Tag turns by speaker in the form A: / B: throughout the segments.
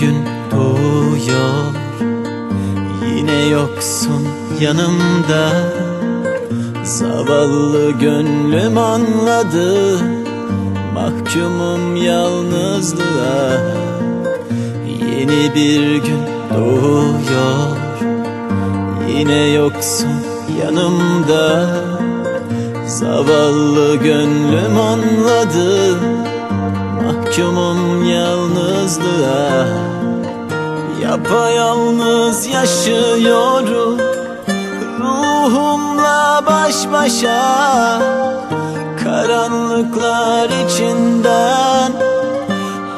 A: Gün doğuyor. Yine yoksun yanımda. Zavallı gönlüm anladı. Mahkumum yalnızlığa. Yeni bir gün doğuyor. Yine yoksun yanımda. Zavallı gönlüm anladı. Mahkumum yalnızlığa Yapayalnız yaşıyorum Ruhumla baş başa. Karanlıklar içinden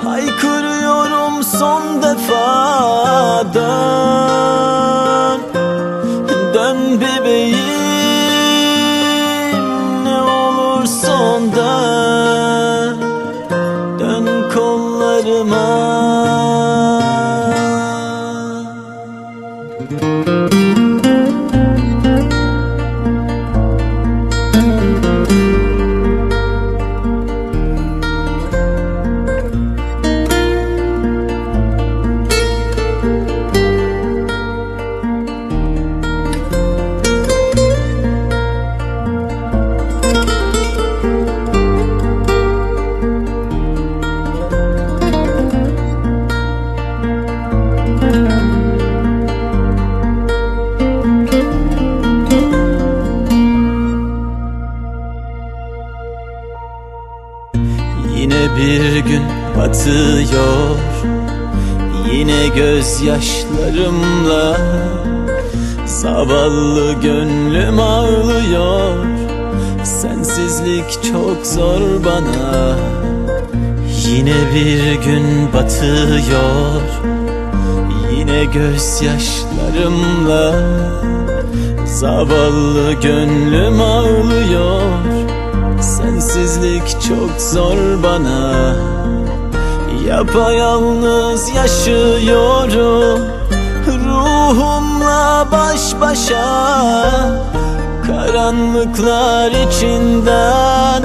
A: Haykırıyorum son defa Dön Dön bebeğim Ne olursan dön 吗？Yine bir gün batıyor. Yine gözyaşlarımla Zavallı gönlüm ağlıyor. Sensizlik çok zor bana. Yine bir gün batıyor. Yine gözyaşlarımla Zavallı gönlüm ağlıyor Sensizlik çok zor bana. Yapayalnız yaşıyorum. Ruhumla baş başa. Karanlıklar içinden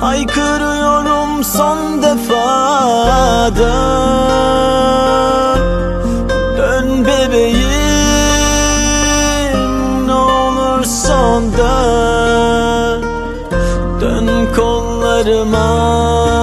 A: Haykırıyorum son defa अरमा